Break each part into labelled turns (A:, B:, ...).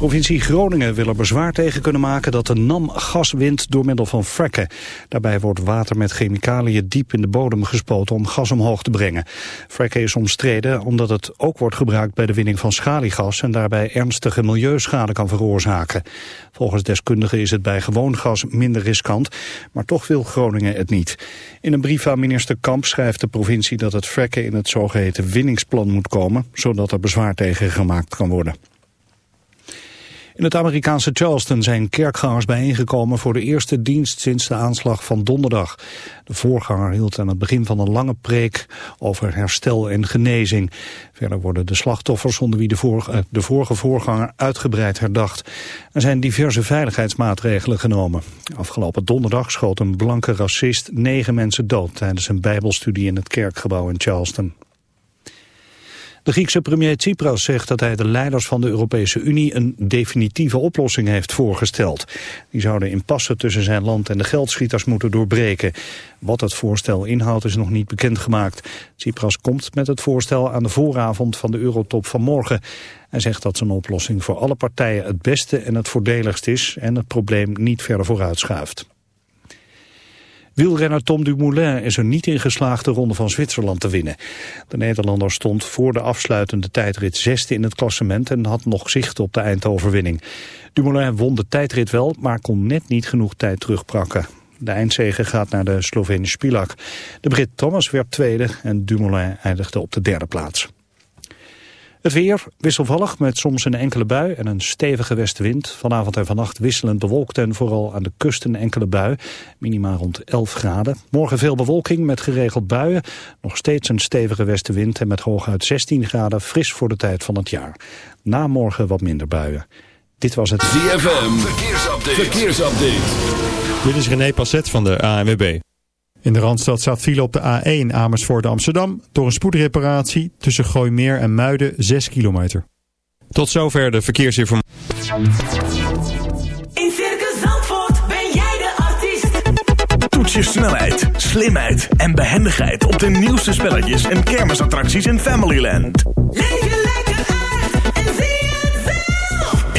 A: Provincie Groningen wil er bezwaar tegen kunnen maken dat de NAM gas wint door middel van fracken. Daarbij wordt water met chemicaliën diep in de bodem gespoten om gas omhoog te brengen. Fracken is omstreden omdat het ook wordt gebruikt bij de winning van schaliegas en daarbij ernstige milieuschade kan veroorzaken. Volgens deskundigen is het bij gewoon gas minder riskant, maar toch wil Groningen het niet. In een brief aan minister Kamp schrijft de provincie dat het fracken in het zogeheten winningsplan moet komen, zodat er bezwaar tegen gemaakt kan worden. In het Amerikaanse Charleston zijn kerkgangers bijeengekomen voor de eerste dienst sinds de aanslag van donderdag. De voorganger hield aan het begin van een lange preek over herstel en genezing. Verder worden de slachtoffers onder wie de vorige, eh, de vorige voorganger uitgebreid herdacht. Er zijn diverse veiligheidsmaatregelen genomen. Afgelopen donderdag schoot een blanke racist negen mensen dood tijdens een bijbelstudie in het kerkgebouw in Charleston. De Griekse premier Tsipras zegt dat hij de leiders van de Europese Unie een definitieve oplossing heeft voorgesteld. Die zouden impasse tussen zijn land en de geldschieters moeten doorbreken. Wat het voorstel inhoudt is nog niet bekendgemaakt. Tsipras komt met het voorstel aan de vooravond van de Eurotop van morgen. Hij zegt dat zijn oplossing voor alle partijen het beste en het voordeligst is en het probleem niet verder vooruitschuift. Wielrenner Tom Dumoulin is er niet in geslaagd de Ronde van Zwitserland te winnen. De Nederlander stond voor de afsluitende tijdrit zesde in het klassement en had nog zicht op de eindoverwinning. Dumoulin won de tijdrit wel, maar kon net niet genoeg tijd terugprakken. De eindzege gaat naar de Slovene Spilak. De Brit Thomas werd tweede en Dumoulin eindigde op de derde plaats. Het weer wisselvallig met soms een enkele bui en een stevige westenwind. Vanavond en vannacht wisselend bewolkt en vooral aan de kust een enkele bui. Minima rond 11 graden. Morgen veel bewolking met geregeld buien. Nog steeds een stevige westenwind en met hooguit 16 graden fris voor de tijd van het jaar. Na morgen wat minder buien. Dit was het
B: ZFM. Verkeersupdate. Verkeersupdate.
C: Dit is René Passet van de ANWB. In de Randstad staat file op de A1 Amersfoort Amsterdam door een spoedreparatie tussen Gooimeer en Muiden 6 kilometer. Tot zover de verkeersinformatie.
D: In Circus Zandvoort ben jij de artiest.
E: Toets je snelheid, slimheid en behendigheid op de nieuwste spelletjes en kermisattracties in Familyland.
D: Leef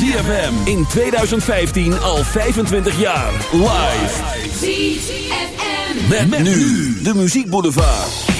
B: ZFM in 2015 al 25 jaar. Live.
D: ZFM.
B: Met, nu de Muziek Boulevard.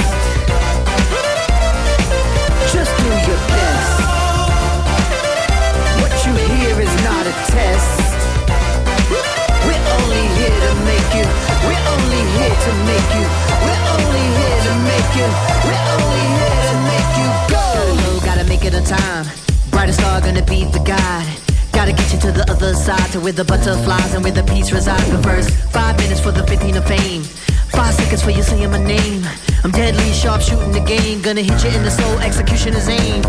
F: We're only here to make you. We're only here to make you. We're only here to make you. We're only here to make you go, gotta make it on time. Brightest star gonna be the guide. Gotta get you to the other side, to where the butterflies and where the peace resides. But first, five minutes for the 15 of fame. Five seconds for you saying my name. I'm deadly sharp shooting the game. Gonna hit you in the soul, executioner's aim.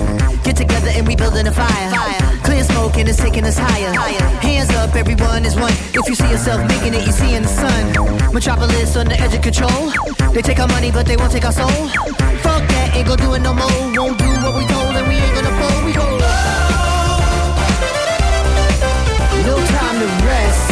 F: Get together and we building a fire. Clear smoke and it's taking us higher. higher. Hands up, everyone is one. If you see yourself making it, you see in the sun. Metropolis on the edge of control. They take our money, but they won't take our soul. Fuck that, ain't gonna do it no more. Won't do what we told, and we ain't gonna fold. We go. No time to rest.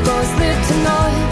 G: goes lit tonight.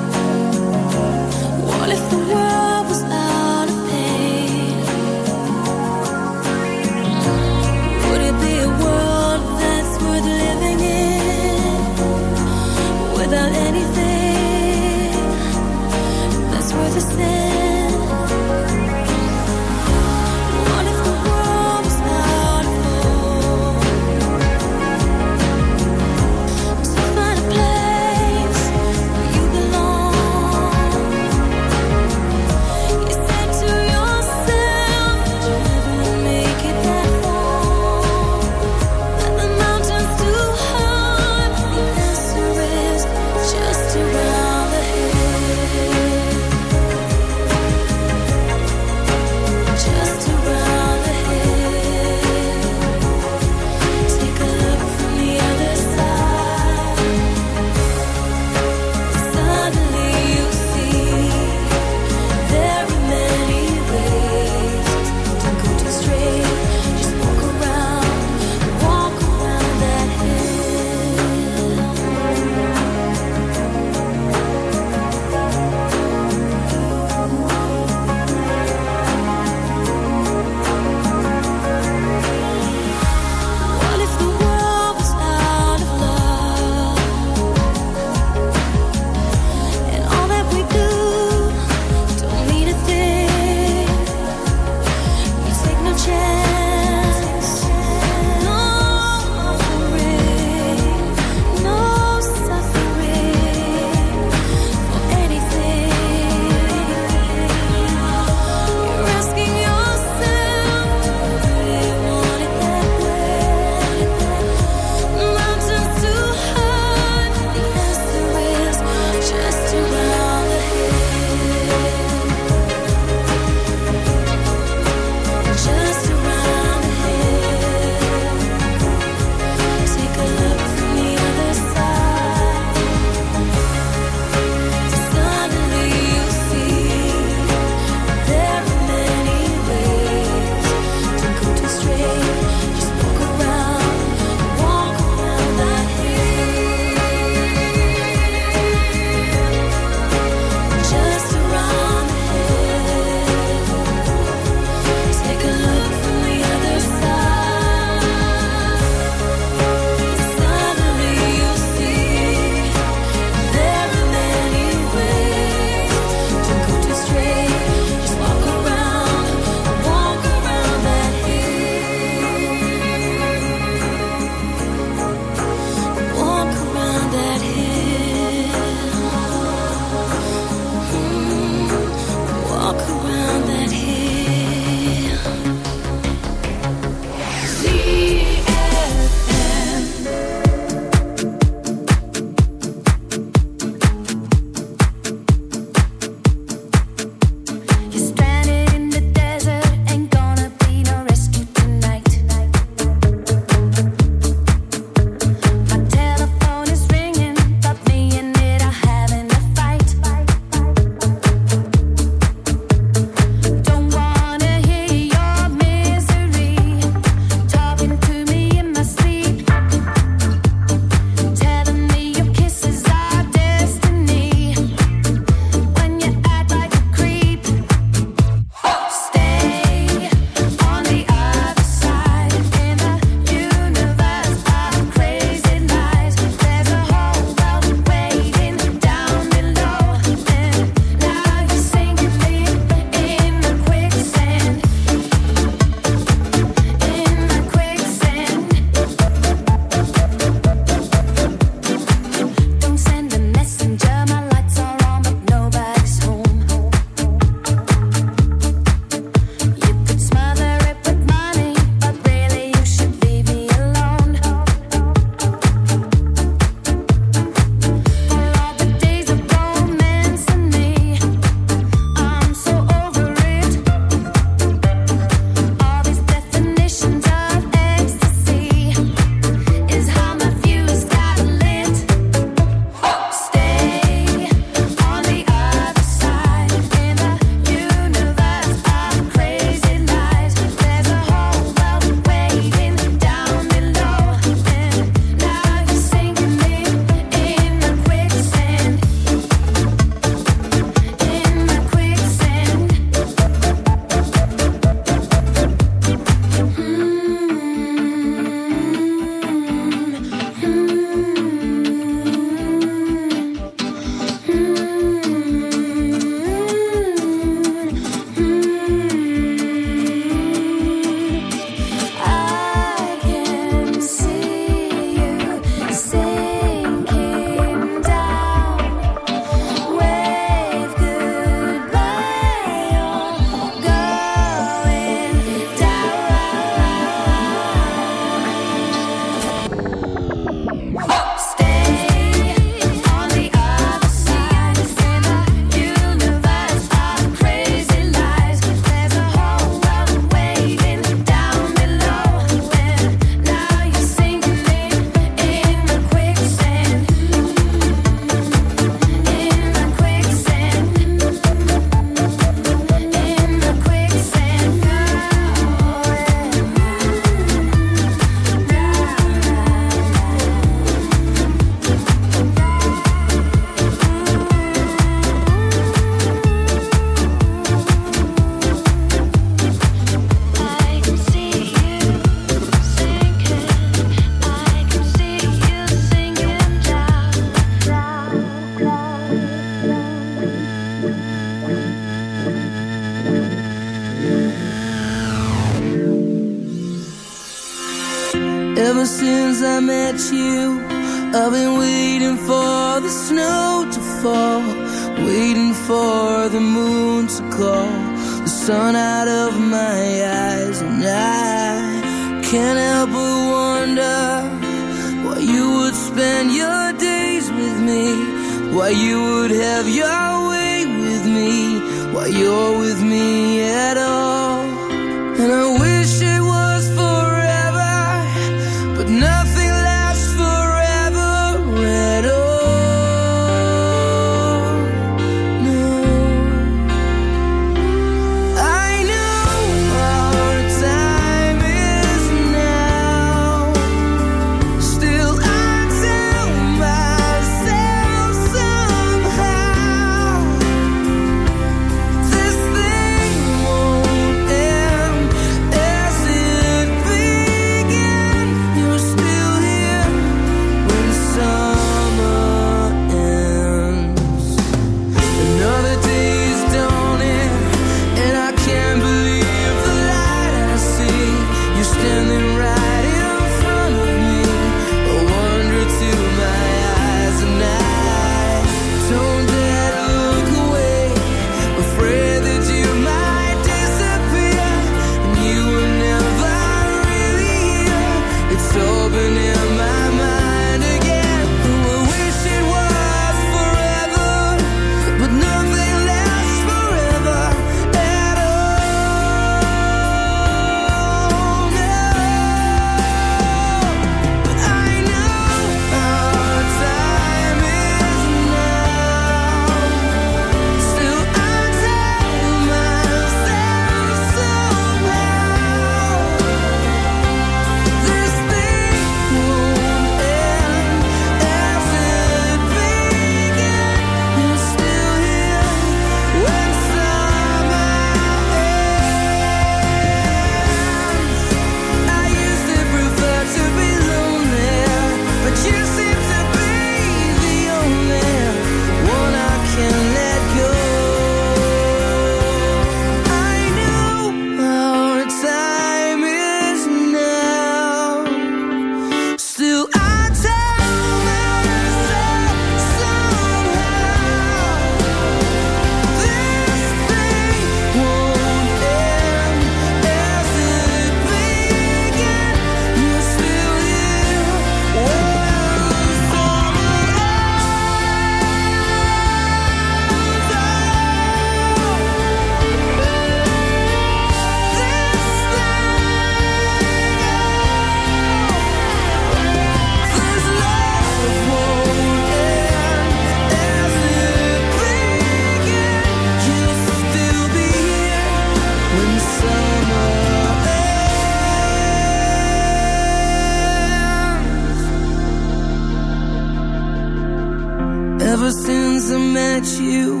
H: you.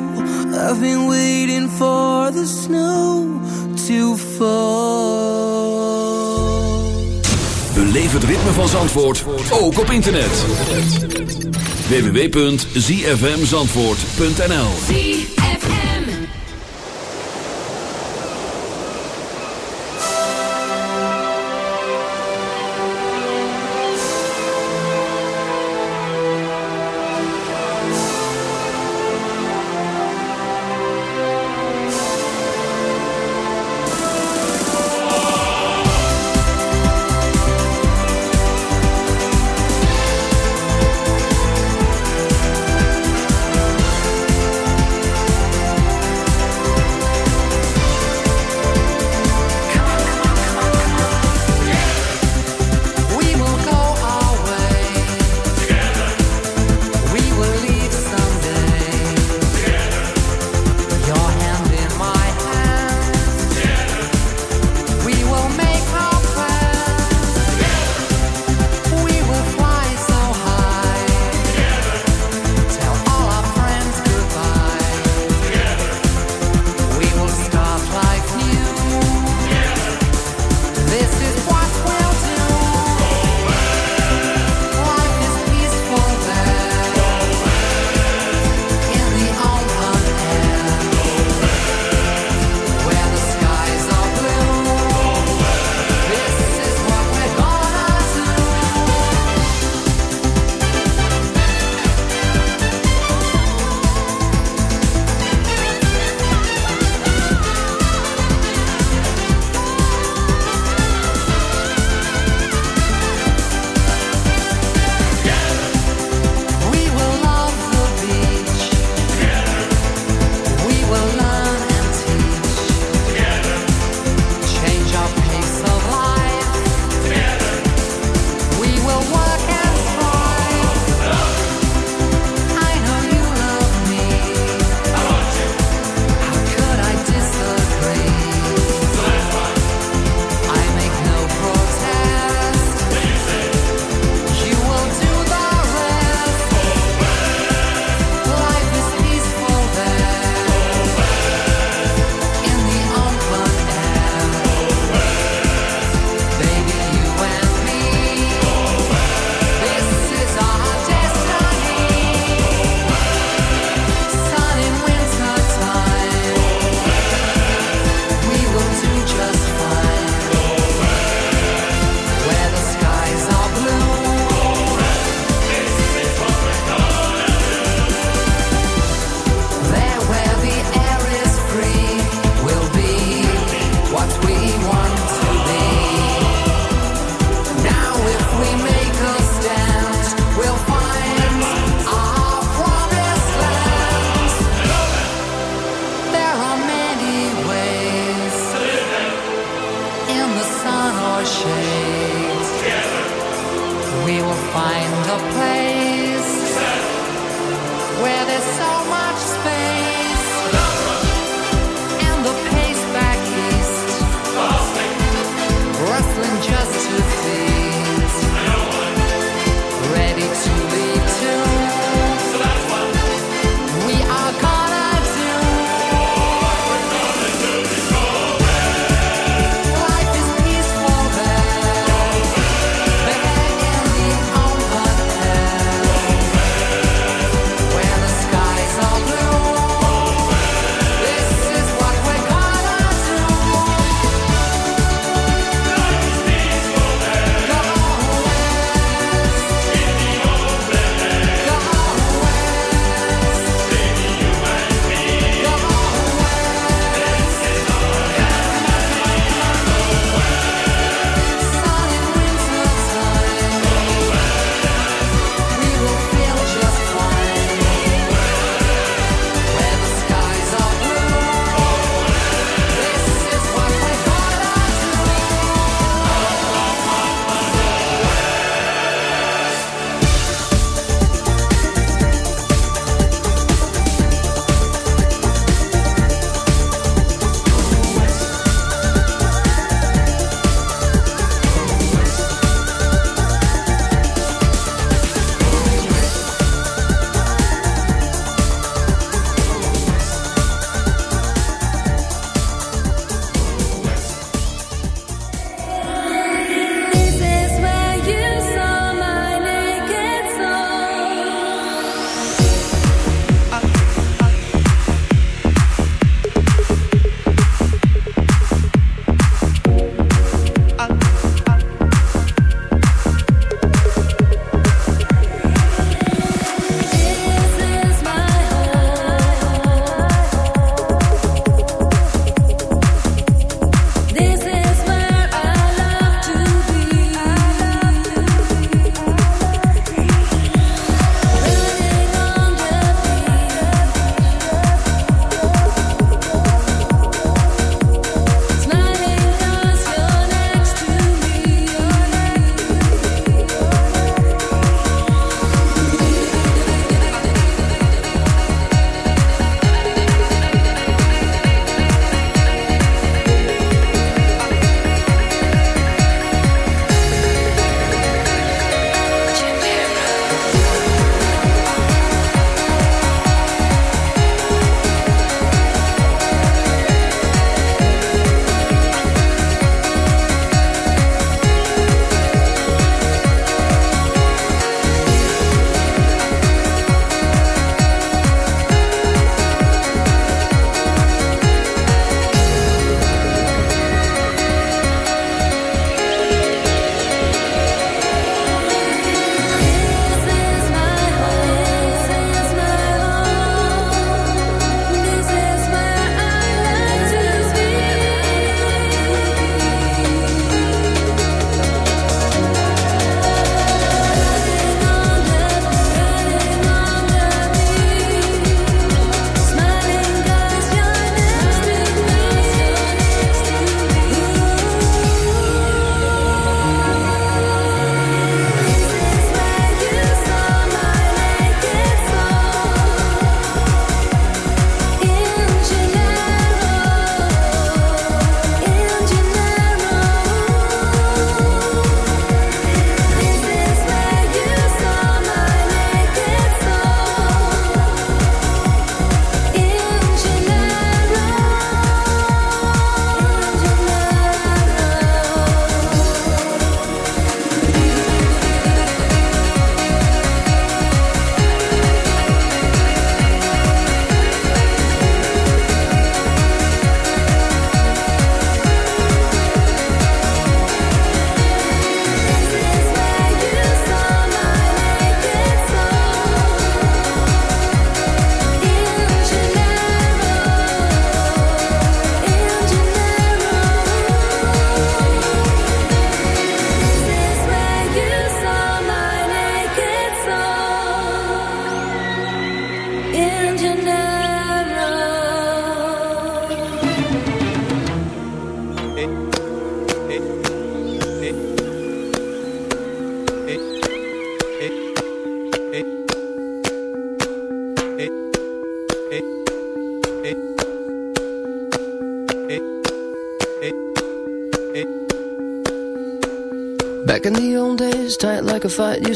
H: I've been waiting for the snow to fall.
B: Beleef het ritme van Zandvoort ook op internet. www.zfmzandvoort.nl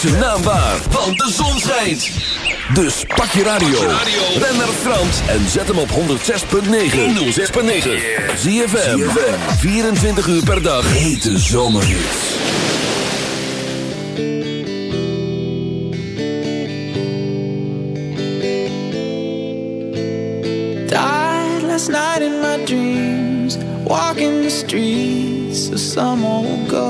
B: zijn naam waar, want de zon schijnt. Dus pak je radio, ren naar Frans en zet hem op 106.9. 106.9. Zie je 24 uur per dag. Hete zomerhits.
I: Died last night in my dreams, walking the streets of some old girl.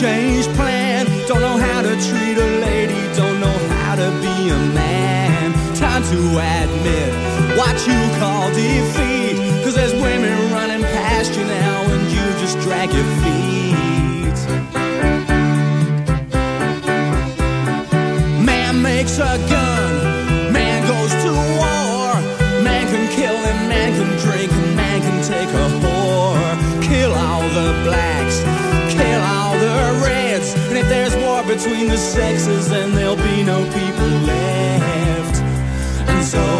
J: Change plan. Don't know how to treat a lady. Don't know how to be a man. Time to admit what you call defeat. Cause there's women running past you now and you just drag your feet. Man makes a gun. Man goes to war. Man can kill and man can drink and man can take a whore. Kill all the blacks. If there's war between the sexes, then there'll be no people left. And so